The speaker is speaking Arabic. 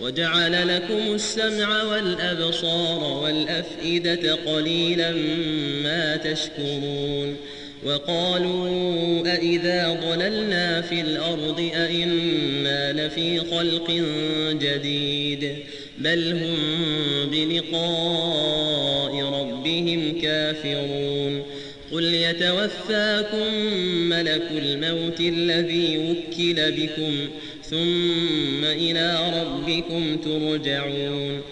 وجعل لكم السمع والأبصار والأفئدة قليلا ما تشكرون وقالوا أإذا ضللنا في الأرض أإنا لفي خلق جديد بل هم بلقاء ربهم كافرون قل يتوفاكم ملك الموت الذي وكل بكم ثم إلى ربكم ترجعون.